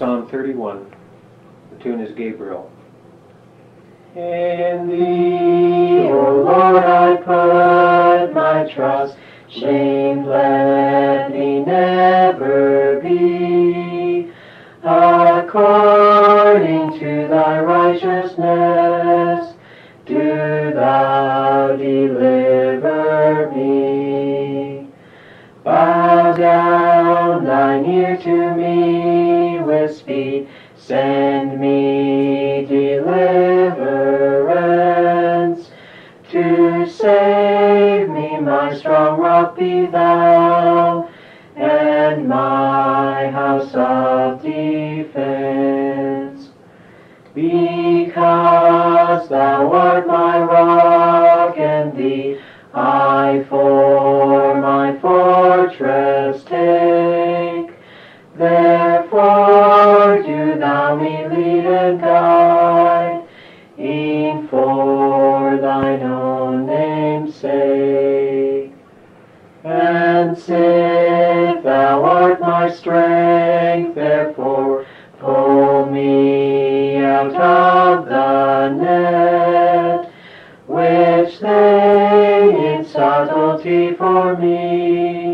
Psalm 31. The tune is Gabriel. In thee, O oh Lord, I put my trust. Shamed let me never be. According to thy righteousness, do thou deliver me. Bow down thine ear to me powerless feet. Send me deliverance to save me, my strong rock be thou, and my house of defense. Because thou art my rock and thee I for my fortress take. Now lead and guide, e'en for thine own name's sake. And save thou art my strength, therefore pull me out of the net, which they in subtlety for me